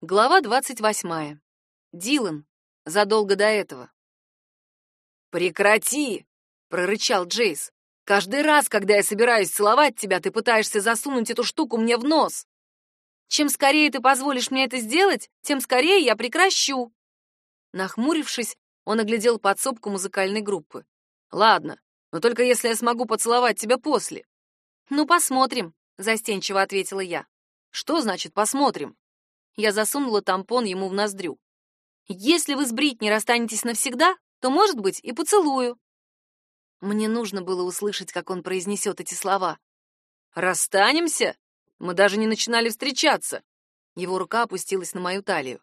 Глава двадцать восьмая. Дилан. Задолго до этого. «Прекрати!» — прорычал Джейс. «Каждый раз, когда я собираюсь целовать тебя, ты пытаешься засунуть эту штуку мне в нос. Чем скорее ты позволишь мне это сделать, тем скорее я прекращу». Нахмурившись, он оглядел подсобку музыкальной группы. «Ладно, но только если я смогу поцеловать тебя после». «Ну, посмотрим», — застенчиво ответила я. «Что значит «посмотрим»?» Я засунула тампон ему в ноздрю. «Если вы с Бритни расстанетесь навсегда, то, может быть, и поцелую». Мне нужно было услышать, как он произнесет эти слова. «Расстанемся? Мы даже не начинали встречаться». Его рука опустилась на мою талию.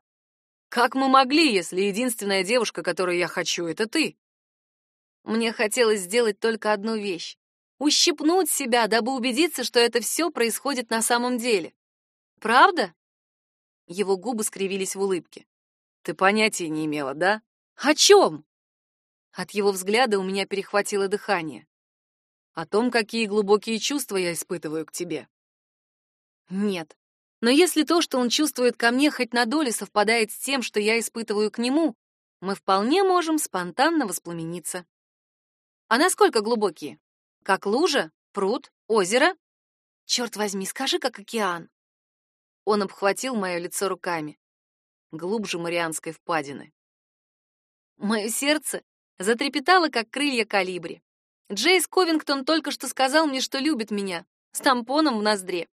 «Как мы могли, если единственная девушка, которую я хочу, это ты?» Мне хотелось сделать только одну вещь — ущипнуть себя, дабы убедиться, что это все происходит на самом деле. «Правда?» Его губы скривились в улыбке. Ты понятия не имела, да? О чем? От его взгляда у меня перехватило дыхание. О том, какие глубокие чувства я испытываю к тебе. Нет. Но если то, что он чувствует ко мне, хоть на долю совпадает с тем, что я испытываю к нему, мы вполне можем спонтанно воспламениться. А насколько глубокие? Как лужа, пруд, озеро? Черт возьми, скажи, как океан. Он обхватил мое лицо руками, глубже Марианской впадины. Мое сердце затрепетало, как крылья калибри. Джейс Ковингтон только что сказал мне, что любит меня, с тампоном в ноздре.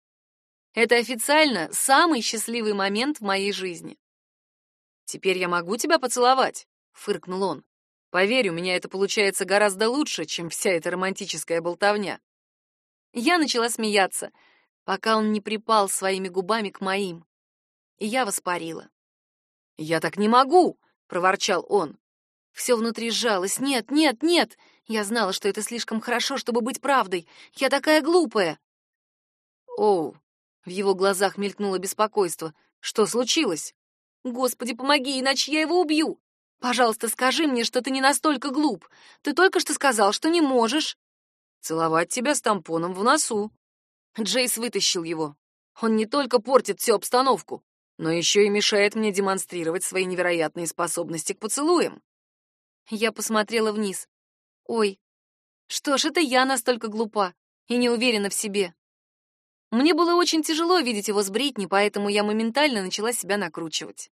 Это официально самый счастливый момент в моей жизни. «Теперь я могу тебя поцеловать?» — фыркнул он. «Поверь, у меня это получается гораздо лучше, чем вся эта романтическая болтовня». Я начала смеяться — пока он не припал своими губами к моим. И я воспарила. «Я так не могу!» — проворчал он. Все внутри сжалось. «Нет, нет, нет!» Я знала, что это слишком хорошо, чтобы быть правдой. Я такая глупая. Оу, в его глазах мелькнуло беспокойство. Что случилось? Господи, помоги, иначе я его убью. Пожалуйста, скажи мне, что ты не настолько глуп. Ты только что сказал, что не можешь. Целовать тебя с тампоном в носу. Джейс вытащил его. Он не только портит всю обстановку, но еще и мешает мне демонстрировать свои невероятные способности к поцелуям. Я посмотрела вниз. Ой, что ж, это я настолько глупа и не уверена в себе. Мне было очень тяжело видеть его с Бритни, поэтому я моментально начала себя накручивать.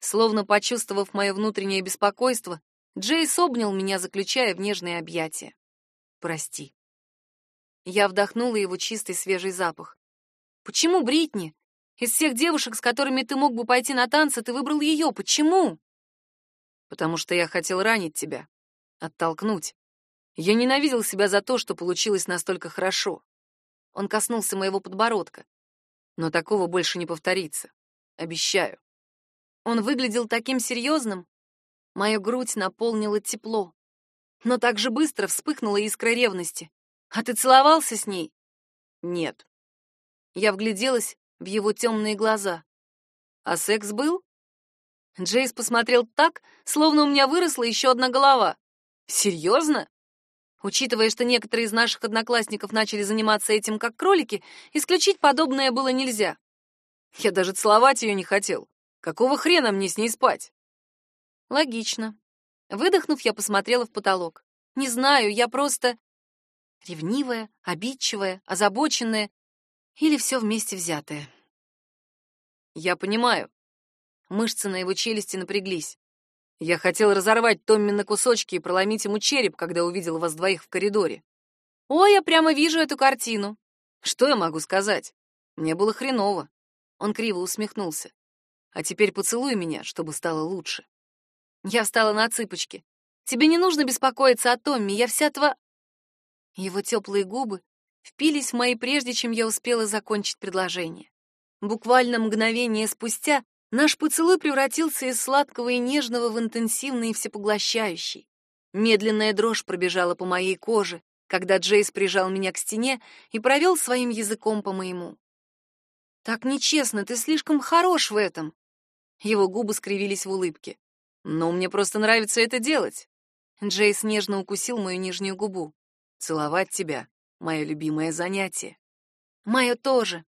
Словно почувствовав мое внутреннее беспокойство, Джейс обнял меня, заключая в нежные объятия. «Прости», я вдохнула его чистый свежий запах. Почему Бритни? Из всех девушек, с которыми ты мог бы пойти на танцы, ты выбрал ее. Почему? Потому что я хотел ранить тебя, оттолкнуть. Я ненавидел себя за то, что получилось настолько хорошо. Он коснулся моего подбородка. Но такого больше не повторится. Обещаю. Он выглядел таким серьезным. Моя грудь наполнила тепло. Но так же быстро вспыхнула искра ревности. А ты целовался с ней? Нет. Я вгляделась в его темные глаза. А секс был? Джейс посмотрел так, словно у меня выросла еще одна голова. Серьезно? Учитывая, что некоторые из наших одноклассников начали заниматься этим как кролики, исключить подобное было нельзя. Я даже целовать ее не хотел. Какого хрена мне с ней спать? Логично. Выдохнув, я посмотрела в потолок. Не знаю, я просто... Ревнивая, обидчивая, озабоченная или все вместе взятое. Я понимаю. Мышцы на его челюсти напряглись. Я хотел разорвать Томми на кусочки и проломить ему череп, когда увидел вас двоих в коридоре. Ой, я прямо вижу эту картину. Что я могу сказать? Мне было хреново. Он криво усмехнулся. А теперь поцелуй меня, чтобы стало лучше. Я встала на цыпочки. Тебе не нужно беспокоиться о Томми, я вся тва... Его теплые губы впились в мои прежде, чем я успела закончить предложение. Буквально мгновение спустя наш поцелуй превратился из сладкого и нежного в интенсивный и всепоглощающий. Медленная дрожь пробежала по моей коже, когда Джейс прижал меня к стене и провел своим языком по моему. «Так нечестно, ты слишком хорош в этом!» Его губы скривились в улыбке. «Но мне просто нравится это делать!» Джейс нежно укусил мою нижнюю губу. Целовать тебя — мое любимое занятие. Мое тоже.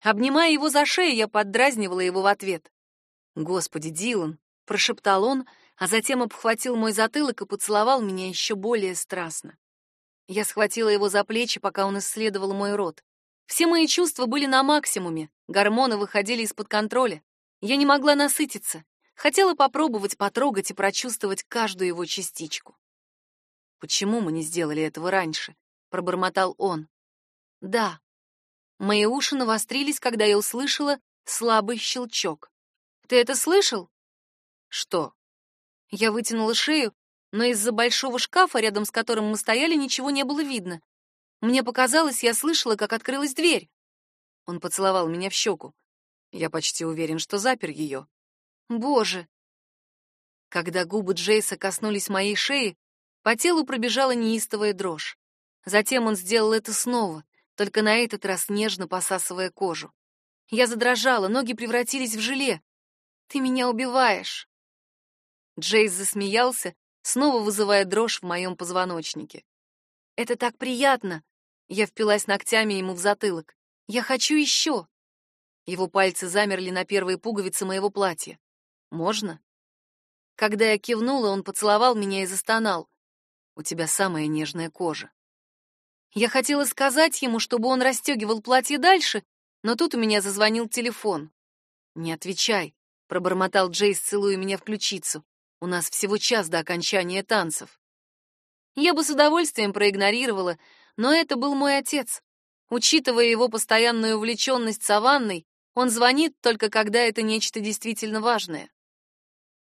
Обнимая его за шею, я поддразнивала его в ответ. «Господи, Дилан!» — прошептал он, а затем обхватил мой затылок и поцеловал меня еще более страстно. Я схватила его за плечи, пока он исследовал мой рот. Все мои чувства были на максимуме, гормоны выходили из-под контроля. Я не могла насытиться, хотела попробовать потрогать и прочувствовать каждую его частичку. «Почему мы не сделали этого раньше?» — пробормотал он. «Да». Мои уши навострились, когда я услышала слабый щелчок. «Ты это слышал?» «Что?» Я вытянула шею, но из-за большого шкафа, рядом с которым мы стояли, ничего не было видно. Мне показалось, я слышала, как открылась дверь. Он поцеловал меня в щеку. Я почти уверен, что запер ее. Боже! Когда губы Джейса коснулись моей шеи, по телу пробежала неистовая дрожь. Затем он сделал это снова, только на этот раз нежно посасывая кожу. Я задрожала, ноги превратились в желе. «Ты меня убиваешь!» Джейс засмеялся, снова вызывая дрожь в моем позвоночнике. «Это так приятно!» Я впилась ногтями ему в затылок. «Я хочу еще!» Его пальцы замерли на первые пуговицы моего платья. «Можно?» Когда я кивнула, он поцеловал меня и застонал. «У тебя самая нежная кожа». Я хотела сказать ему, чтобы он расстегивал платье дальше, но тут у меня зазвонил телефон. «Не отвечай», — пробормотал Джейс, целуя меня в ключицу. «У нас всего час до окончания танцев». Я бы с удовольствием проигнорировала, но это был мой отец. Учитывая его постоянную увлеченность саванной, он звонит только когда это нечто действительно важное.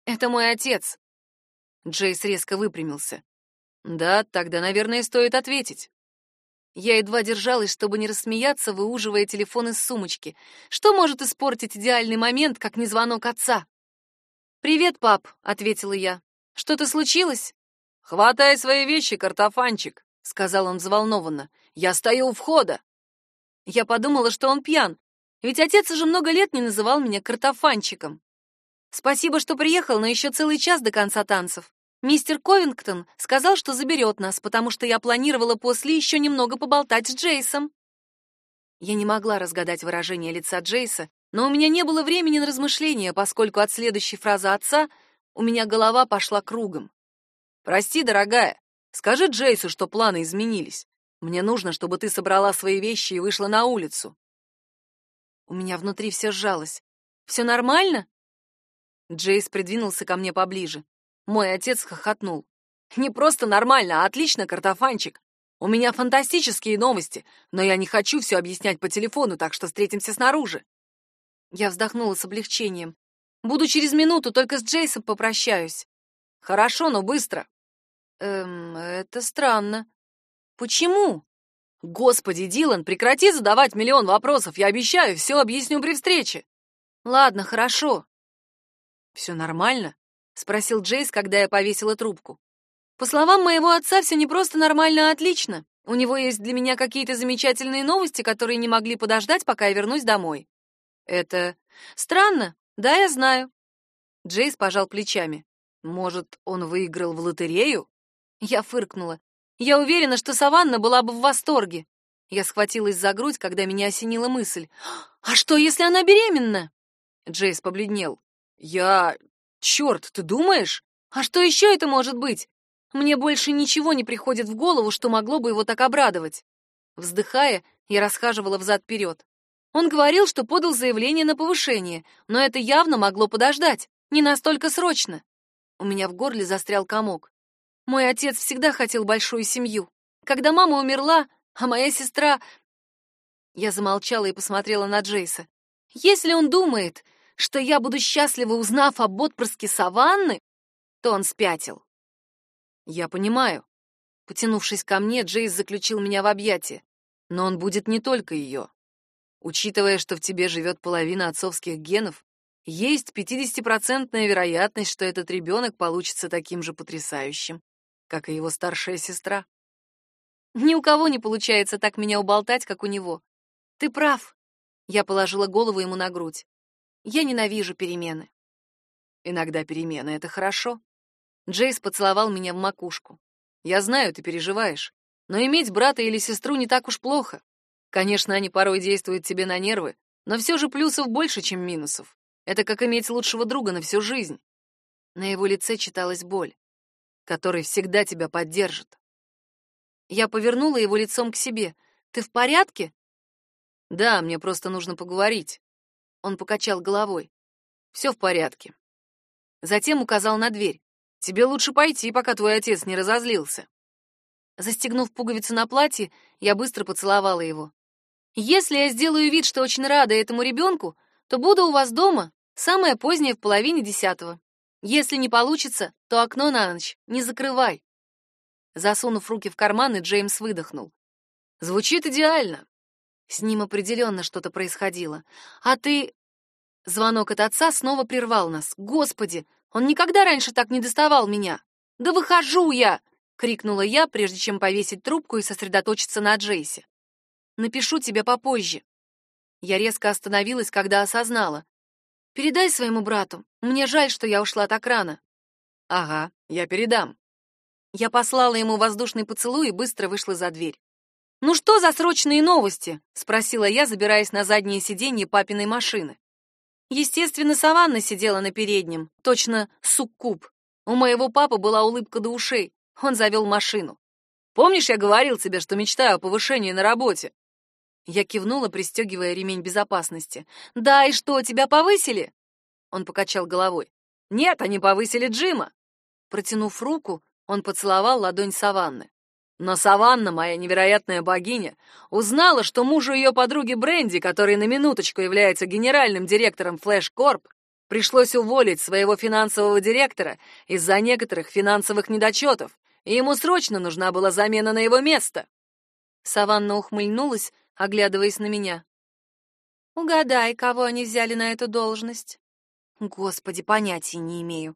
«Это мой отец». Джейс резко выпрямился. «Да, тогда, наверное, стоит ответить». Я едва держалась, чтобы не рассмеяться, выуживая телефон из сумочки. Что может испортить идеальный момент, как не звонок отца? «Привет, пап», — ответила я. «Что-то случилось?» «Хватай свои вещи, картофанчик», — сказал он взволнованно. «Я стою у входа». Я подумала, что он пьян, ведь отец уже много лет не называл меня картофанчиком. Спасибо, что приехал, но еще целый час до конца танцев. Мистер Ковингтон сказал, что заберет нас, потому что я планировала после еще немного поболтать с Джейсом. Я не могла разгадать выражение лица Джейса, но у меня не было времени на размышления, поскольку от следующей фразы отца у меня голова пошла кругом. «Прости, дорогая, Скажи Джейсу, что планы изменились. Мне нужно, чтобы ты собрала свои вещи и вышла на улицу. У меня внутри все сжалось. Все нормально? Джейс придвинулся ко мне поближе. Мой отец хохотнул. Не просто нормально, а отлично, картофанчик. У меня фантастические новости, но я не хочу все объяснять по телефону, так что встретимся снаружи. Я вздохнула с облегчением. Буду через минуту, только с Джейсом попрощаюсь. Хорошо, но быстро. Эм, это странно. Почему? Господи, Дилан, прекрати задавать миллион вопросов. Я обещаю, все объясню при встрече. Ладно, хорошо. Все нормально? Спросил Джейс, когда я повесила трубку. По словам моего отца, все не просто нормально, а отлично. У него есть для меня какие-то замечательные новости, которые не могли подождать, пока я вернусь домой. Это странно. Да, я знаю. Джейс пожал плечами. Может, он выиграл в лотерею? Я фыркнула. Я уверена, что Саванна была бы в восторге. Я схватилась за грудь, когда меня осенила мысль. «А что, если она беременна?» Джейс побледнел. «Я... Черт, ты думаешь? А что еще это может быть? Мне больше ничего не приходит в голову, что могло бы его так обрадовать». Вздыхая, я расхаживала взад-вперед. Он говорил, что подал заявление на повышение, но это явно могло подождать, не настолько срочно. У меня в горле застрял комок. Мой отец всегда хотел большую семью. Когда мама умерла, а моя сестра... Я замолчала и посмотрела на Джейса. Если он думает, что я буду счастлива, узнав об отпрыске Саванны, то он спятил. Я понимаю. Потянувшись ко мне, Джейс заключил меня в объятия. Но он будет не только ее. Учитывая, что в тебе живет половина отцовских генов, есть 50% вероятность, что этот ребенок получится таким же потрясающим, как и его старшая сестра. Ни у кого не получается так меня уболтать, как у него. Ты прав. Я положила голову ему на грудь. Я ненавижу перемены. Иногда перемены — это хорошо. Джейс поцеловал меня в макушку. Я знаю, ты переживаешь, но иметь брата или сестру не так уж плохо. Конечно, они порой действуют тебе на нервы, Но все же плюсов больше, чем минусов. Это как иметь лучшего друга на всю жизнь. На его лице читалась боль, который всегда тебя поддержит. Я повернула его лицом к себе. «Ты в порядке?» «Да, мне просто нужно поговорить». Он покачал головой. «Все в порядке». Затем указал на дверь. «Тебе лучше пойти, пока твой отец не разозлился». Застегнув пуговицы на платье, я быстро поцеловала его. «Если я сделаю вид, что очень рада этому ребенку, то буду у вас дома самое позднее в половине десятого. Если не получится, то окно на ночь не закрывай». Засунув руки в карманы, Джеймс выдохнул. «Звучит идеально. С ним определенно что-то происходило. А ты... Звонок от отца снова прервал нас. Господи, он никогда раньше так не доставал меня. Да выхожу я! крикнула я, прежде чем повесить трубку и сосредоточиться на Джейсе. Напишу тебе попозже. Я резко остановилась, когда осознала. Передай своему брату. Мне жаль, что я ушла так рано. Ага, я передам. Я послала ему воздушный поцелуй и быстро вышла за дверь. «Ну что за срочные новости?» — спросила я, забираясь на заднее сиденье папиной машины. Естественно, Саванна сидела на переднем, точно суккуб. У моего папы была улыбка до ушей. Он завел машину. «Помнишь, я говорил тебе, что мечтаю о повышении на работе?» Я кивнула, пристегивая ремень безопасности. «Да, и что, тебя повысили?» Он покачал головой. «Нет, они повысили Джима». Протянув руку, он поцеловал ладонь Саванны. Но Саванна, моя невероятная богиня, узнала, что мужу ее подруги Бренди, который на минуточку является генеральным директором Flash Corp, пришлось уволить своего финансового директора из-за некоторых финансовых недочетов, и ему срочно нужна была замена на его место. Саванна ухмыльнулась, оглядываясь на меня. «Угадай, кого они взяли на эту должность?» «Господи, понятия не имею.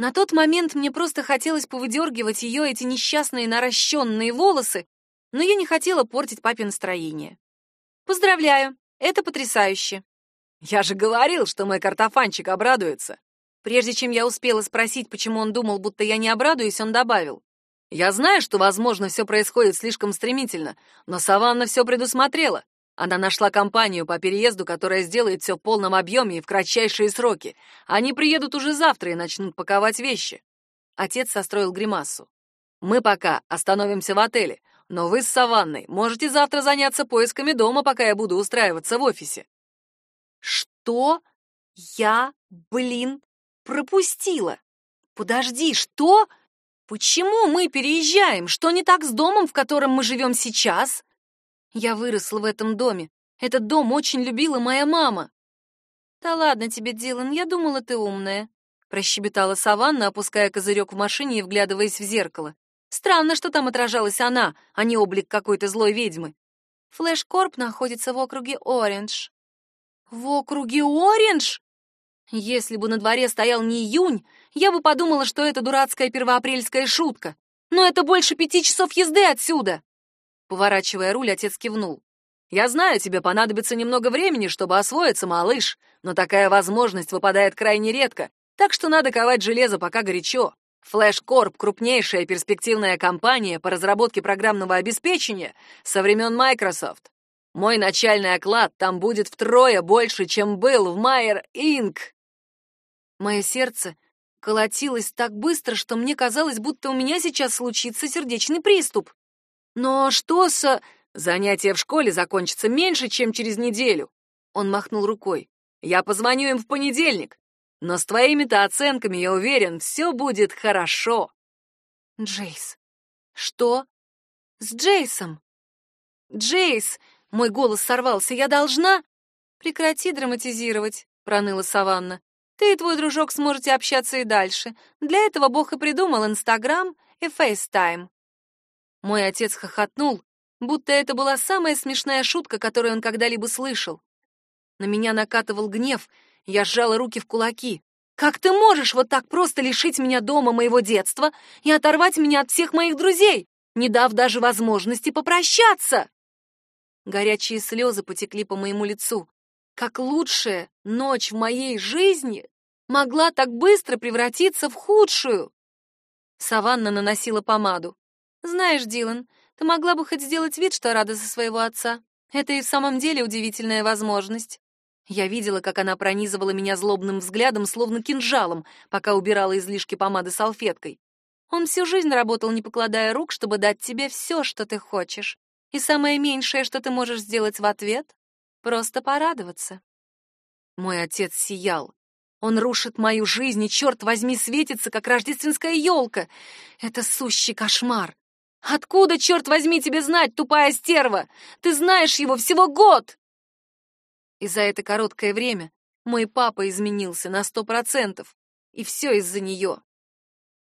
На тот момент мне просто хотелось повыдергивать ее эти несчастные наращенные волосы, но я не хотела портить папе настроение. «Поздравляю, это потрясающе!» «Я же говорил, что мой картофанчик обрадуется!» Прежде чем я успела спросить, почему он думал, будто я не обрадуюсь, он добавил. «Я знаю, что, возможно, все происходит слишком стремительно, но Саванна все предусмотрела. Она нашла компанию по переезду, которая сделает все в полном объеме и в кратчайшие сроки. Они приедут уже завтра и начнут паковать вещи. Отец состроил гримасу. Мы пока остановимся в отеле, но вы с Саванной можете завтра заняться поисками дома, пока я буду устраиваться в офисе. Что я, блин, пропустила? Подожди, что? Почему мы переезжаем? Что не так с домом, в котором мы живем сейчас? Я выросла в этом доме. Этот дом очень любила моя мама. Да ладно тебе, Дилан, я думала, ты умная, прощебетала Саванна, опуская козырек в машине и вглядываясь в зеркало. Странно, что там отражалась она, а не облик какой-то злой ведьмы. Флэш-корп находится в округе Ориндж. В округе Ориндж? Если бы на дворе стоял не июнь, я бы подумала, что это дурацкая первоапрельская шутка. Но это больше пяти часов езды отсюда. Поворачивая руль, отец кивнул. «Я знаю, тебе понадобится немного времени, чтобы освоиться, малыш, но такая возможность выпадает крайне редко, так что надо ковать железо, пока горячо. Flash крупнейшая перспективная компания по разработке программного обеспечения со времен Microsoft. Мой начальный оклад там будет втрое больше, чем был в Майер Inc. Мое сердце колотилось так быстро, что мне казалось, будто у меня сейчас случится сердечный приступ. Но что с... Занятия в школе закончатся меньше, чем через неделю. Он махнул рукой. Я позвоню им в понедельник. Но с твоими-то оценками, я уверен, все будет хорошо. Джейс. Что? С Джейсом? Джейс, мой голос сорвался. Я должна... Прекрати драматизировать, проныла Саванна. Ты и твой дружок сможете общаться и дальше. Для этого Бог и придумал Инстаграм и Фейстайм. Мой отец хохотнул, будто это была самая смешная шутка, которую он когда-либо слышал. На меня накатывал гнев, я сжала руки в кулаки. «Как ты можешь вот так просто лишить меня дома моего детства и оторвать меня от всех моих друзей, не дав даже возможности попрощаться?» Горячие слезы потекли по моему лицу. Как лучшая ночь в моей жизни могла так быстро превратиться в худшую? Саванна наносила помаду. Знаешь, Дилан, ты могла бы хоть сделать вид, что рада за своего отца. Это и в самом деле удивительная возможность. Я видела, как она пронизывала меня злобным взглядом, словно кинжалом, пока убирала излишки помады салфеткой. Он всю жизнь работал, не покладая рук, чтобы дать тебе все, что ты хочешь. И самое меньшее, что ты можешь сделать в ответ — просто порадоваться. Мой отец сиял. Он рушит мою жизнь и, черт возьми, светится, как рождественская елка. Это сущий кошмар. Откуда, черт возьми, тебе знать, тупая стерва? Ты знаешь его всего год! И за это короткое время мой папа изменился на сто процентов. И все из-за нее.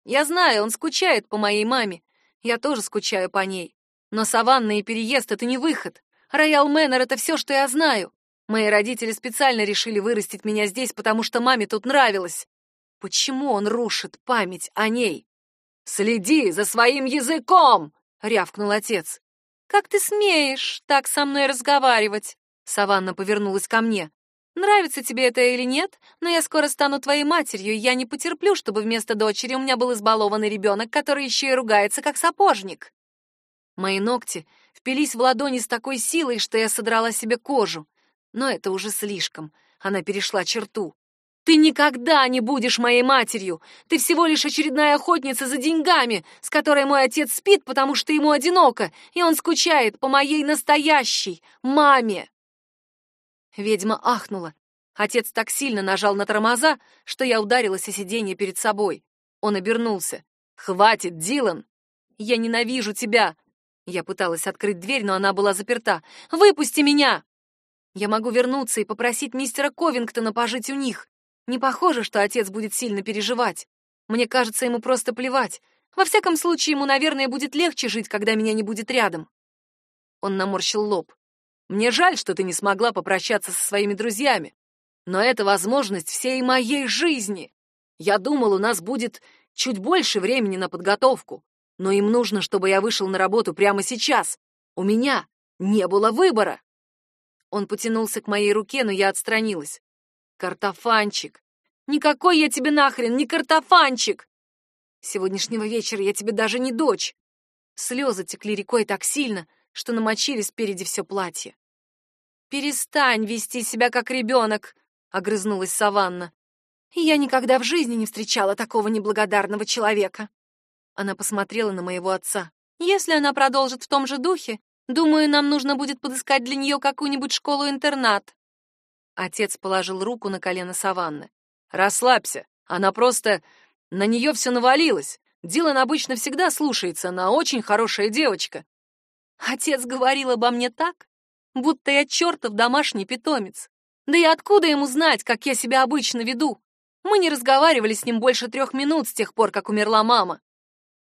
Я знаю, он скучает по моей маме. Я тоже скучаю по ней. Но саванна и переезд — это не выход. Роял Мэннер — это все, что я знаю. Мои родители специально решили вырастить меня здесь, потому что маме тут нравилось. Почему он рушит память о ней? «Следи за своим языком!» — рявкнул отец. «Как ты смеешь так со мной разговаривать?» Саванна повернулась ко мне. «Нравится тебе это или нет, но я скоро стану твоей матерью, и я не потерплю, чтобы вместо дочери у меня был избалованный ребенок, который еще и ругается, как сапожник». Мои ногти впились в ладони с такой силой, что я содрала себе кожу. Но это уже слишком. Она перешла черту. «Ты никогда не будешь моей матерью! Ты всего лишь очередная охотница за деньгами, с которой мой отец спит, потому что ему одиноко, и он скучает по моей настоящей маме!» Ведьма ахнула. Отец так сильно нажал на тормоза, что я ударилась о сиденье перед собой. Он обернулся. «Хватит, Дилан! Я ненавижу тебя!» Я пыталась открыть дверь, но она была заперта. «Выпусти меня!» Я могу вернуться и попросить мистера Ковингтона пожить у них. Не похоже, что отец будет сильно переживать. Мне кажется, ему просто плевать. Во всяком случае, ему, наверное, будет легче жить, когда меня не будет рядом. Он наморщил лоб. Мне жаль, что ты не смогла попрощаться со своими друзьями. Но это возможность всей моей жизни. Я думал, у нас будет чуть больше времени на подготовку. Но им нужно, чтобы я вышел на работу прямо сейчас. У меня не было выбора. Он потянулся к моей руке, но я отстранилась. Картофанчик. Никакой я тебе нахрен не картофанчик. Сегодняшнего вечера я тебе даже не дочь. Слезы текли рекой так сильно, что намочили спереди все платье. «Перестань вести себя как ребенок», — огрызнулась Саванна. «Я никогда в жизни не встречала такого неблагодарного человека». Она посмотрела на моего отца. «Если она продолжит в том же духе, думаю, нам нужно будет подыскать для нее какую-нибудь школу-интернат». Отец положил руку на колено Саванны. «Расслабься, она просто... На нее все навалилось. Дилан обычно всегда слушается, она очень хорошая девочка». Отец говорил обо мне так, будто я чертов домашний питомец. Да и откуда ему знать, как я себя обычно веду? Мы не разговаривали с ним больше трех минут с тех пор, как умерла мама.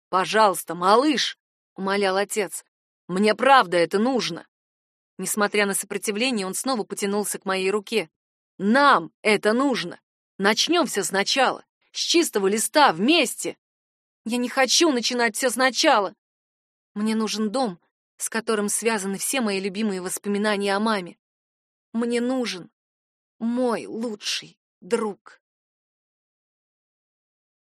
«Пожалуйста, малыш», — умолял отец, — «мне правда это нужно». Несмотря на сопротивление, он снова потянулся к моей руке. «Нам это нужно! Начнем все сначала, с чистого листа, вместе!» «Я не хочу начинать все сначала! Мне нужен дом, с которым связаны все мои любимые воспоминания о маме. Мне нужен мой лучший друг».